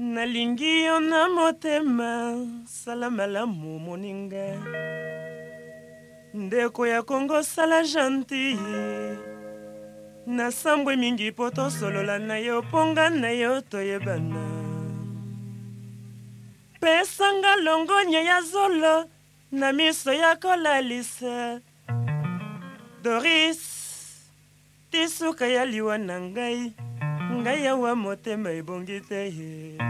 nalingi yo na motema sala malamu moninga ndeko ya kongo sala gentille na sambwe mingi mpo tosolola na yo mponga na yo toyebana pesanga longonya ya zolo na miso ya kolalisa doris tisuka ya liwa na ngai ngai awa motema ebongi te ye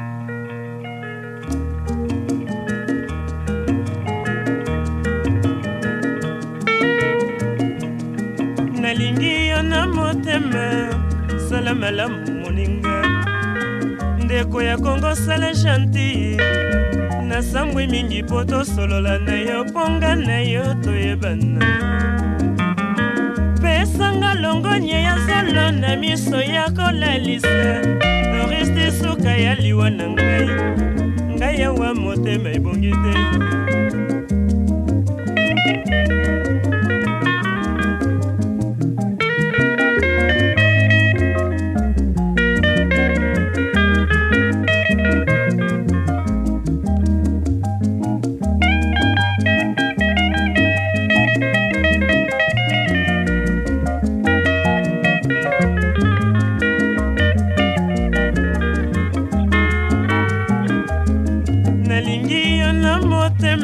kosala malamu moninga ndeko ya kongo sala gentil nasambwi mingi mpo tosolola na yo mponga na yo toyebana pesanga longonie ya zolo na miso ya kolalisa oriste suka ya liwa na ngai ngai awa motema ebongi te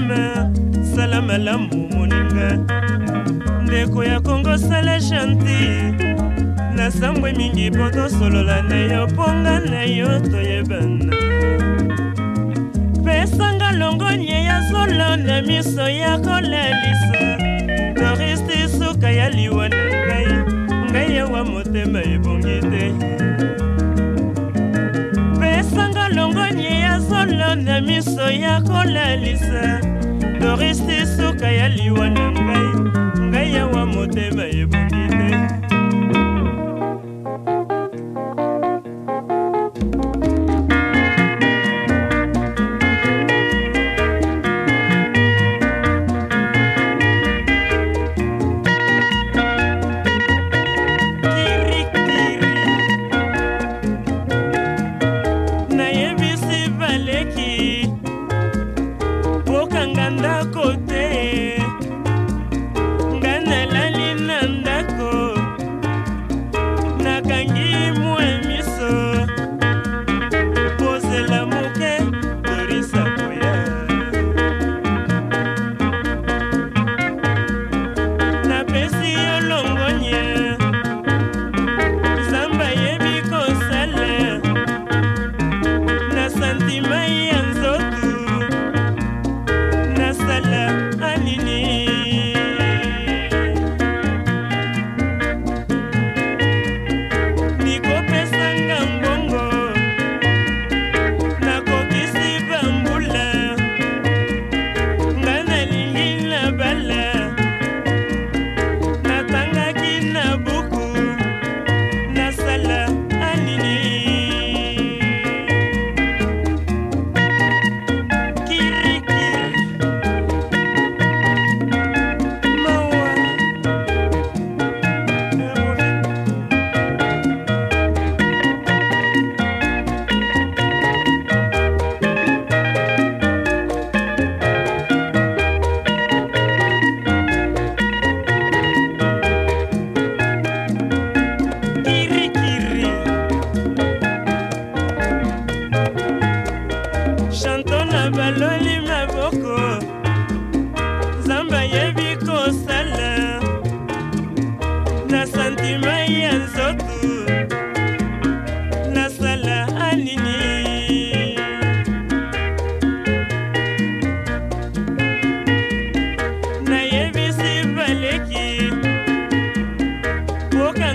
motema sala malamu moninga ndeko ya kongo sala chanti na sambwe mingi mpo tosolola na yo mponga na yo toyebana pesanga longonie ya zolo na miso ya kolalisa koristi suka ya liwa na ngai ngai yawa motema ebongi te na miso ya kolalisa doriste suka ya liwa na ngai ngai yawa motema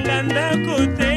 kolanda kote